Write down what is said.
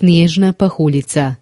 снежна похулица